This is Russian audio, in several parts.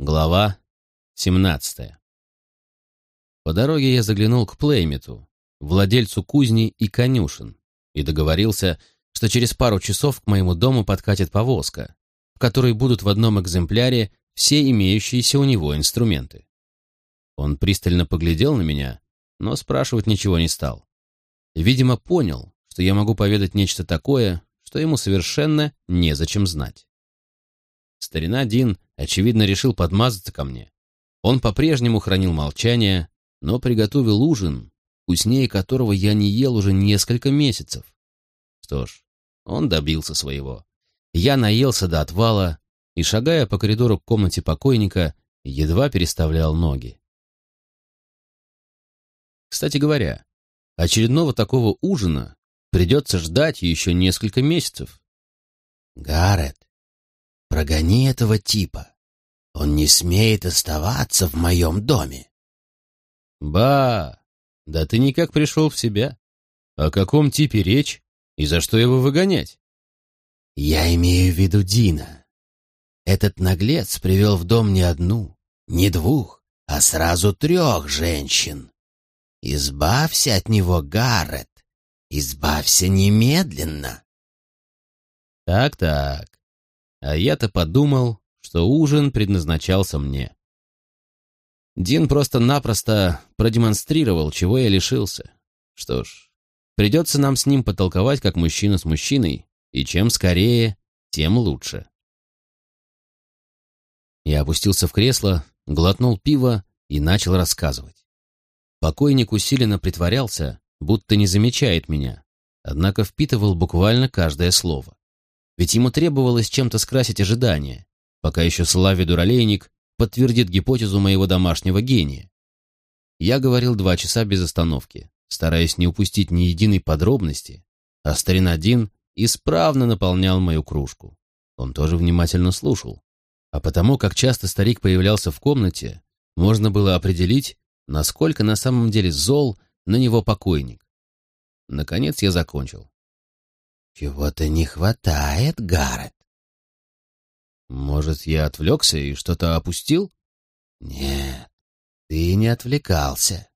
Глава 17 По дороге я заглянул к Плеймиту, владельцу кузни и конюшен, и договорился, что через пару часов к моему дому подкатит повозка, в которой будут в одном экземпляре все имеющиеся у него инструменты. Он пристально поглядел на меня, но спрашивать ничего не стал. Видимо, понял, что я могу поведать нечто такое, что ему совершенно незачем знать. Старина Дин, очевидно, решил подмазаться ко мне. Он по-прежнему хранил молчание, но приготовил ужин, вкуснее которого я не ел уже несколько месяцев. Что ж, он добился своего. Я наелся до отвала и, шагая по коридору к комнате покойника, едва переставлял ноги. Кстати говоря, очередного такого ужина придется ждать еще несколько месяцев. Гаррет, прогони этого типа. Он не смеет оставаться в моем доме. Ба, да ты никак пришел в себя. О каком типе речь и за что его выгонять? Я имею в виду Дина. Этот наглец привел в дом не одну, не двух, а сразу трех женщин. Избавься от него, Гаррет. Избавься немедленно. Так-так. А я-то подумал, что ужин предназначался мне. Дин просто-напросто продемонстрировал, чего я лишился. Что ж, придется нам с ним потолковать, как мужчина с мужчиной, и чем скорее, тем лучше. Я опустился в кресло, глотнул пиво и начал рассказывать. Покойник усиленно притворялся, будто не замечает меня, однако впитывал буквально каждое слово. Ведь ему требовалось чем-то скрасить ожидания, пока еще Славе Дуралейник подтвердит гипотезу моего домашнего гения. Я говорил два часа без остановки, стараясь не упустить ни единой подробности, а старина Дин исправно наполнял мою кружку. Он тоже внимательно слушал. А потому, как часто старик появлялся в комнате, можно было определить, насколько на самом деле зол на него покойник. Наконец я закончил. «Чего-то не хватает, Гаррет?» «Может, я отвлекся и что-то опустил?» «Нет, ты не отвлекался».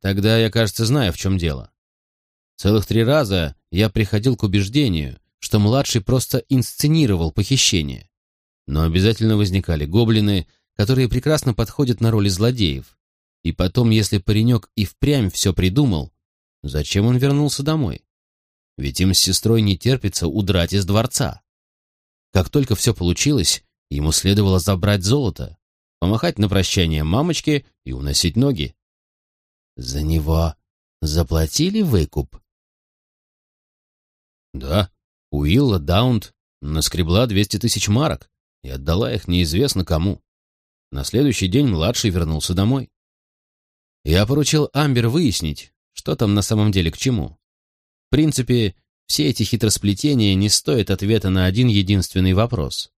«Тогда я, кажется, знаю, в чем дело. Целых три раза я приходил к убеждению, что младший просто инсценировал похищение. Но обязательно возникали гоблины, которые прекрасно подходят на роли злодеев, и потом, если паренек и впрямь все придумал, зачем он вернулся домой? Ведь им с сестрой не терпится удрать из дворца. Как только все получилось, ему следовало забрать золото, помахать на прощание мамочке и уносить ноги. За него заплатили выкуп? Да, Уилла Даунт наскребла 200 тысяч марок и отдала их неизвестно кому. На следующий день младший вернулся домой. Я поручил Амбер выяснить, что там на самом деле к чему. В принципе, все эти хитросплетения не стоят ответа на один единственный вопрос.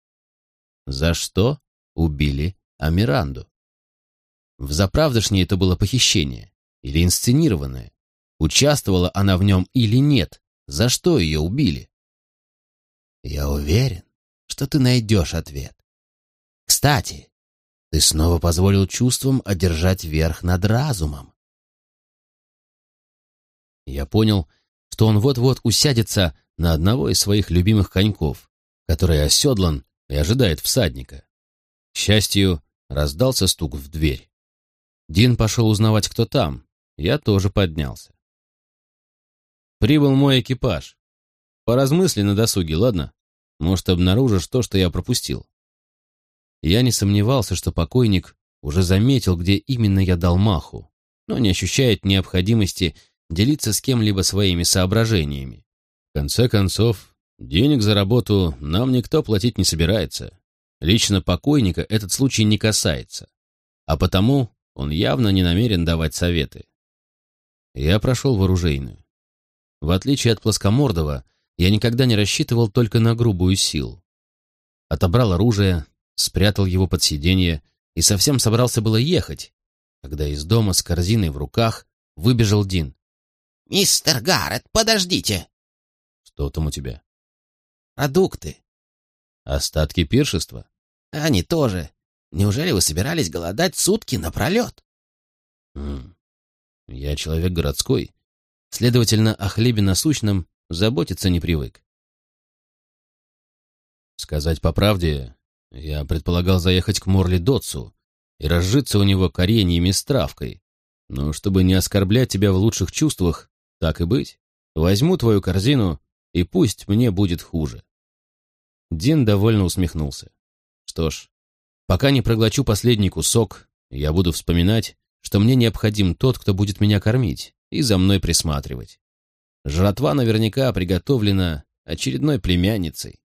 За что убили Амиранду? В заправдошнее это было похищение или инсценированное? Участвовала она в нем или нет? За что ее убили? Я уверен, что ты найдешь ответ. Кстати, ты снова позволил чувствам одержать верх над разумом. Я понял, что он вот-вот усядется на одного из своих любимых коньков, который оседлан и ожидает всадника. К счастью, раздался стук в дверь. Дин пошел узнавать, кто там. Я тоже поднялся. Прибыл мой экипаж. Поразмысли на досуге, ладно? Может, обнаружишь то, что я пропустил. Я не сомневался, что покойник уже заметил, где именно я дал маху, но не ощущает необходимости делиться с кем-либо своими соображениями. В конце концов, денег за работу нам никто платить не собирается. Лично покойника этот случай не касается, а потому он явно не намерен давать советы. Я прошел в оружейную. В отличие от плоскомордого, я никогда не рассчитывал только на грубую силу. Отобрал оружие, спрятал его под сиденье и совсем собрался было ехать, когда из дома с корзиной в руках выбежал Дин. «Мистер Гаррет, подождите!» «Что там у тебя?» «Продукты». «Остатки пиршества?» Они тоже. Неужели вы собирались голодать сутки напролет? М, Я человек городской, следовательно, о хлебе насущном заботиться не привык. Сказать по правде, я предполагал заехать к Морли Дотсу и разжиться у него кореньями с травкой. Но чтобы не оскорблять тебя в лучших чувствах, так и быть, возьму твою корзину, и пусть мне будет хуже. Дин довольно усмехнулся. Что ж, пока не проглочу последний кусок, я буду вспоминать, что мне необходим тот, кто будет меня кормить и за мной присматривать. Жратва наверняка приготовлена очередной племянницей.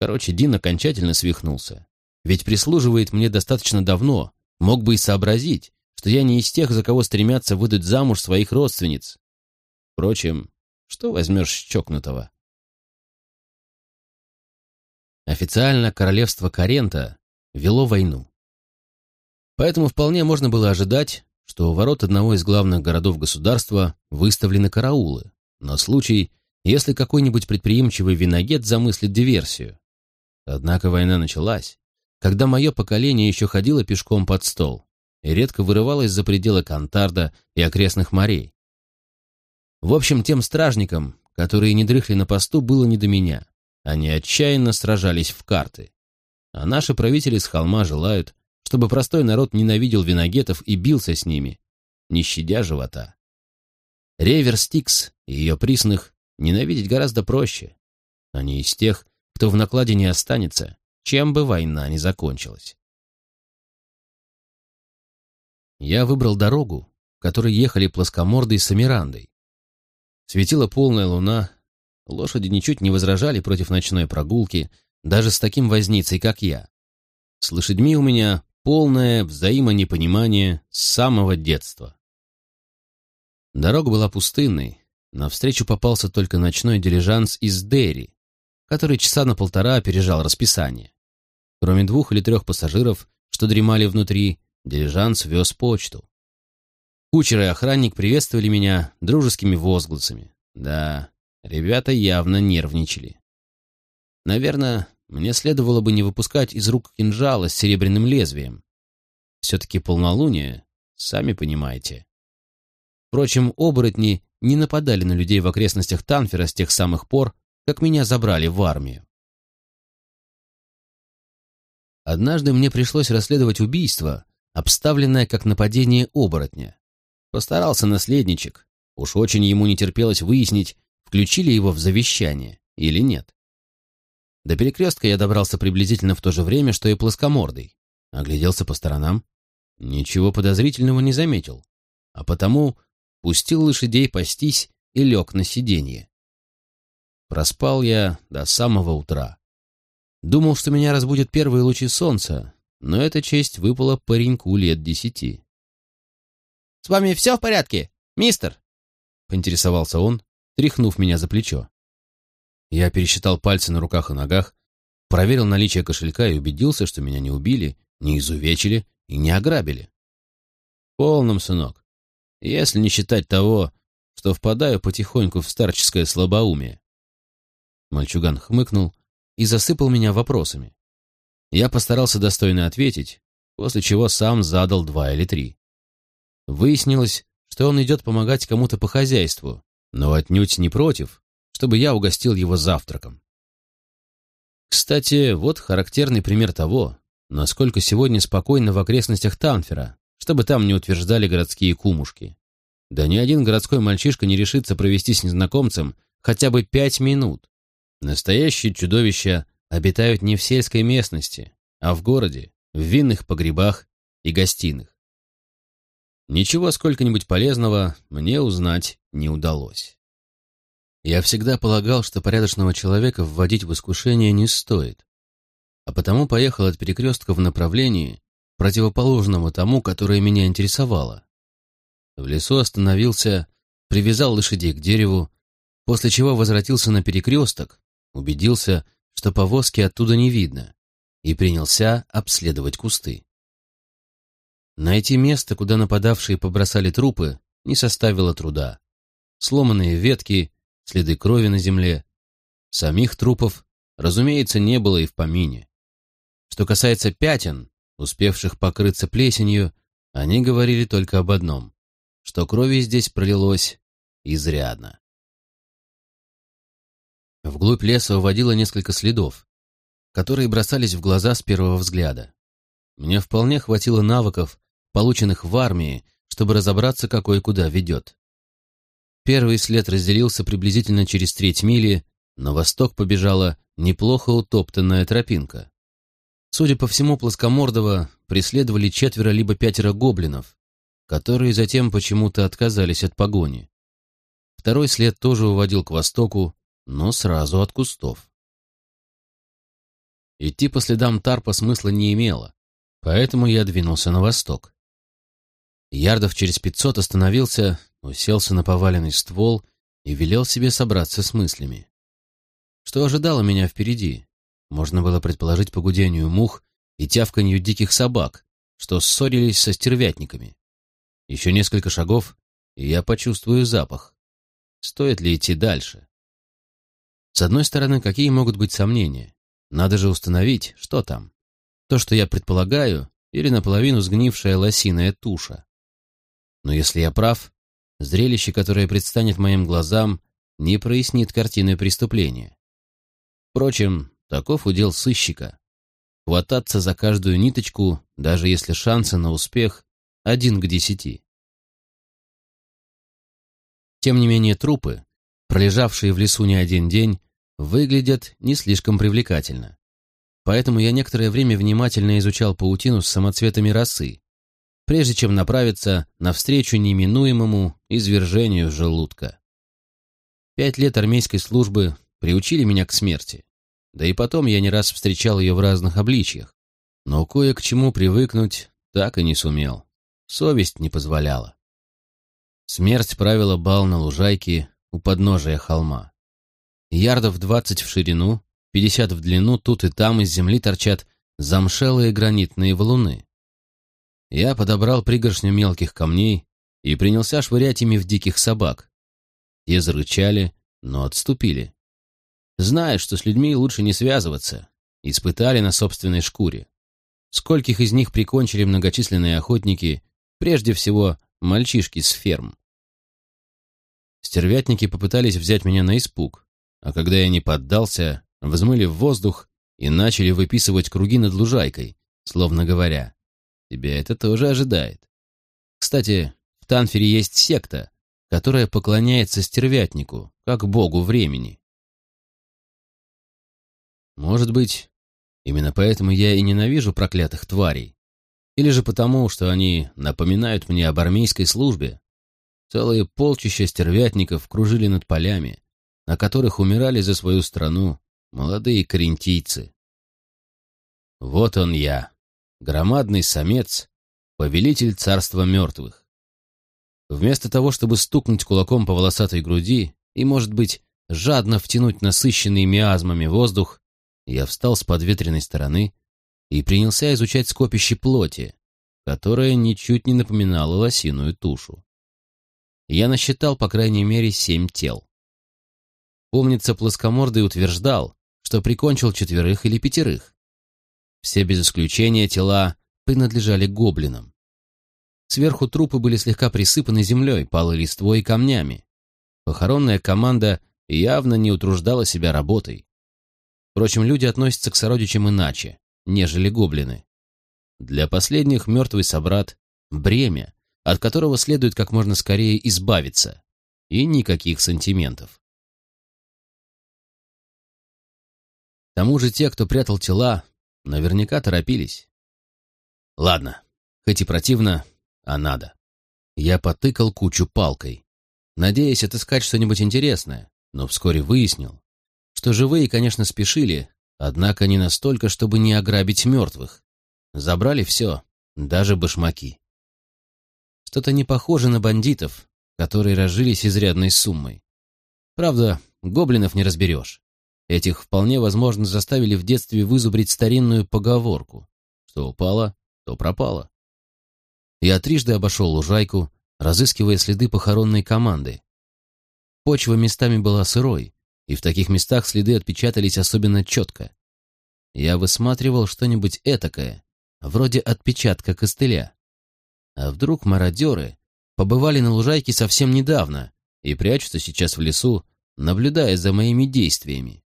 Короче, Дин окончательно свихнулся. Ведь прислуживает мне достаточно давно, мог бы и сообразить, что я не из тех, за кого стремятся выдать замуж своих родственниц. Впрочем, что возьмешь чокнутого? Официально королевство Карента вело войну. Поэтому вполне можно было ожидать, что у ворот одного из главных городов государства выставлены караулы, на случай, если какой-нибудь предприимчивый виногет замыслит диверсию. Однако война началась, когда мое поколение еще ходило пешком под стол и редко вырывалось за пределы Кантарда и окрестных морей. В общем, тем стражникам, которые не дрыхли на посту, было не до меня. Они отчаянно сражались в карты. А наши правители с холма желают, чтобы простой народ ненавидел виногетов и бился с ними, не щадя живота. Ревер Стикс и ее присных ненавидеть гораздо проще. Они из тех, кто в накладе не останется, чем бы война ни закончилась. Я выбрал дорогу, которой ехали плоскомордой с Амирандой. Светила полная луна, лошади ничуть не возражали против ночной прогулки, даже с таким возницей, как я. С лошадьми у меня полное взаимонепонимание с самого детства. Дорога была пустынной, навстречу попался только ночной дилижанс из Дерри, который часа на полтора опережал расписание. Кроме двух или трех пассажиров, что дремали внутри, дилижанс вез почту. Кучер и охранник приветствовали меня дружескими возгласами. Да, ребята явно нервничали. Наверное, мне следовало бы не выпускать из рук кинжала с серебряным лезвием. Все-таки полнолуние, сами понимаете. Впрочем, оборотни не нападали на людей в окрестностях Танфера с тех самых пор, как меня забрали в армию. Однажды мне пришлось расследовать убийство, обставленное как нападение оборотня. Постарался наследничек. Уж очень ему не терпелось выяснить, включили его в завещание или нет. До перекрестка я добрался приблизительно в то же время, что и плоскомордый. Огляделся по сторонам. Ничего подозрительного не заметил. А потому пустил лошадей пастись и лег на сиденье. Проспал я до самого утра. Думал, что меня разбудят первые лучи солнца, но эта честь выпала пареньку лет десяти. «С вами все в порядке, мистер?» — поинтересовался он, тряхнув меня за плечо. Я пересчитал пальцы на руках и ногах, проверил наличие кошелька и убедился, что меня не убили, не изувечили и не ограбили. Полным, сынок, если не считать того, что впадаю потихоньку в старческое слабоумие. Мальчуган хмыкнул и засыпал меня вопросами. Я постарался достойно ответить, после чего сам задал два или три. Выяснилось, что он идет помогать кому-то по хозяйству, но отнюдь не против, чтобы я угостил его завтраком. Кстати, вот характерный пример того, насколько сегодня спокойно в окрестностях Танфера, чтобы там не утверждали городские кумушки. Да ни один городской мальчишка не решится провести с незнакомцем хотя бы пять минут, Настоящие чудовища обитают не в сельской местности, а в городе, в винных погребах и гостиных. Ничего сколько-нибудь полезного мне узнать не удалось. Я всегда полагал, что порядочного человека вводить в искушение не стоит, а потому поехал от перекрестка в направлении, противоположному тому, которое меня интересовало. В лесу остановился, привязал лошадей к дереву, после чего возвратился на перекресток, убедился, что повозки оттуда не видно, и принялся обследовать кусты. Найти место, куда нападавшие побросали трупы, не составило труда. Сломанные ветки, следы крови на земле. Самих трупов, разумеется, не было и в помине. Что касается пятен, успевших покрыться плесенью, они говорили только об одном, что крови здесь пролилось изрядно. Вглубь леса уводило несколько следов, которые бросались в глаза с первого взгляда. Мне вполне хватило навыков, полученных в армии, чтобы разобраться, какой куда ведет. Первый след разделился приблизительно через треть мили, на восток побежала неплохо утоптанная тропинка. Судя по всему, Плоскомордова преследовали четверо либо пятеро гоблинов, которые затем почему-то отказались от погони. Второй след тоже уводил к востоку, но сразу от кустов. Идти по следам Тарпа смысла не имело, поэтому я двинулся на восток. Ярдов через пятьсот остановился, уселся на поваленный ствол и велел себе собраться с мыслями. Что ожидало меня впереди? Можно было предположить по гудению мух и тявканью диких собак, что ссорились со стервятниками. Еще несколько шагов, и я почувствую запах. Стоит ли идти дальше? С одной стороны, какие могут быть сомнения? Надо же установить, что там. То, что я предполагаю, или наполовину сгнившая лосиная туша. Но если я прав, зрелище, которое предстанет моим глазам, не прояснит картины преступления. Впрочем, таков удел сыщика. Хвататься за каждую ниточку, даже если шансы на успех один к десяти. Тем не менее трупы, пролежавшие в лесу не один день, выглядят не слишком привлекательно. Поэтому я некоторое время внимательно изучал паутину с самоцветами росы, прежде чем направиться навстречу неминуемому извержению желудка. Пять лет армейской службы приучили меня к смерти, да и потом я не раз встречал ее в разных обличьях, но кое к чему привыкнуть так и не сумел. Совесть не позволяла. Смерть правила бал на лужайке у подножия холма. Ярдов двадцать в ширину, пятьдесят в длину, тут и там из земли торчат замшелые гранитные валуны. Я подобрал пригоршню мелких камней и принялся швырять ими в диких собак. Те зарычали, но отступили. Зная, что с людьми лучше не связываться, испытали на собственной шкуре. Скольких из них прикончили многочисленные охотники, прежде всего мальчишки с ферм. Стервятники попытались взять меня на испуг, а когда я не поддался, взмыли в воздух и начали выписывать круги над лужайкой, словно говоря, Тебя это тоже ожидает. Кстати, в Танфере есть секта, которая поклоняется стервятнику, как богу времени. Может быть, именно поэтому я и ненавижу проклятых тварей. Или же потому, что они напоминают мне об армейской службе. Целые полчища стервятников кружили над полями, на которых умирали за свою страну молодые карентийцы. Вот он я, громадный самец, повелитель царства мертвых. Вместо того, чтобы стукнуть кулаком по волосатой груди и, может быть, жадно втянуть насыщенный миазмами воздух, я встал с подветренной стороны и принялся изучать скопище плоти, которое ничуть не напоминало лосиную тушу. Я насчитал, по крайней мере, семь тел. Помнится, плоскомордый утверждал, что прикончил четверых или пятерых. Все без исключения тела принадлежали гоблинам. Сверху трупы были слегка присыпаны землей, палой листвой и камнями. Похоронная команда явно не утруждала себя работой. Впрочем, люди относятся к сородичам иначе, нежели гоблины. Для последних мертвый собрат — бремя, от которого следует как можно скорее избавиться, и никаких сантиментов. К тому же те, кто прятал тела, Наверняка торопились. Ладно, хоть и противно, а надо. Я потыкал кучу палкой, надеясь отыскать что-нибудь интересное, но вскоре выяснил, что живые, конечно, спешили, однако не настолько, чтобы не ограбить мертвых. Забрали все, даже башмаки. Что-то не похоже на бандитов, которые разжились изрядной суммой. Правда, гоблинов не разберешь. Этих вполне возможно заставили в детстве вызубрить старинную поговорку «Что упало, то пропало». Я трижды обошел лужайку, разыскивая следы похоронной команды. Почва местами была сырой, и в таких местах следы отпечатались особенно четко. я высматривал что-нибудь этакое, вроде отпечатка костыля. А вдруг мародеры побывали на лужайке совсем недавно и прячутся сейчас в лесу, наблюдая за моими действиями.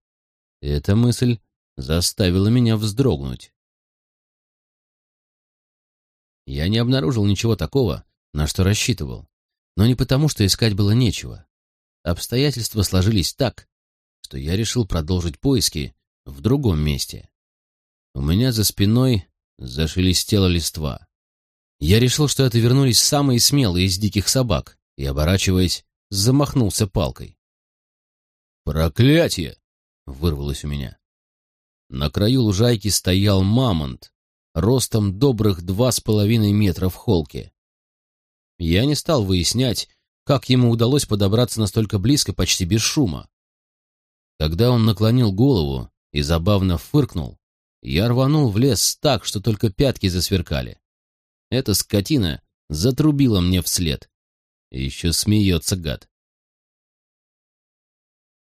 Эта мысль заставила меня вздрогнуть. Я не обнаружил ничего такого, на что рассчитывал, но не потому, что искать было нечего. Обстоятельства сложились так, что я решил продолжить поиски в другом месте. У меня за спиной зашелестела листва. Я решил, что это вернулись самые смелые из диких собак, и, оборачиваясь, замахнулся палкой. «Проклятие!» — вырвалось у меня. На краю лужайки стоял мамонт, ростом добрых два с половиной метра в холке. Я не стал выяснять, как ему удалось подобраться настолько близко почти без шума. Когда он наклонил голову и забавно фыркнул, я рванул в лес так, что только пятки засверкали. Эта скотина затрубила мне вслед. Еще смеется гад.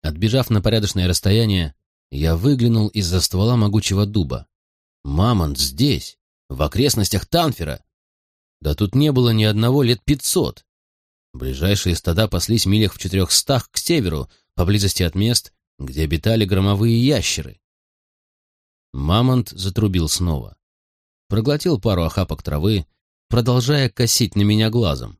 Отбежав на порядочное расстояние, я выглянул из-за ствола могучего дуба. Мамонт здесь, в окрестностях Танфера. Да тут не было ни одного лет пятьсот. Ближайшие стада паслись милях в четырехстах к северу, поблизости от мест, где обитали громовые ящеры. Мамонт затрубил снова. Проглотил пару охапок травы, продолжая косить на меня глазом.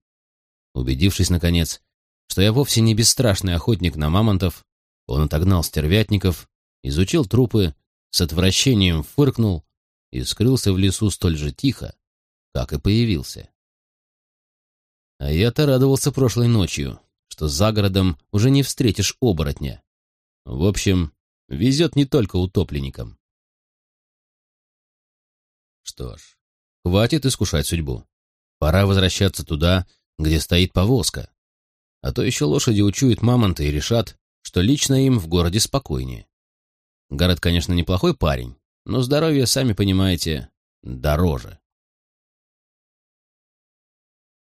Убедившись, наконец, что я вовсе не бесстрашный охотник на мамонтов, он отогнал стервятников, изучил трупы, с отвращением фыркнул и скрылся в лесу столь же тихо, как и появился. А я-то радовался прошлой ночью, что за городом уже не встретишь оборотня. В общем, везет не только утопленникам. Что ж, хватит искушать судьбу. Пора возвращаться туда, где стоит повозка. А то еще лошади учуют мамонта и решат, что лично им в городе спокойнее. Город, конечно, неплохой парень, но здоровье, сами понимаете, дороже.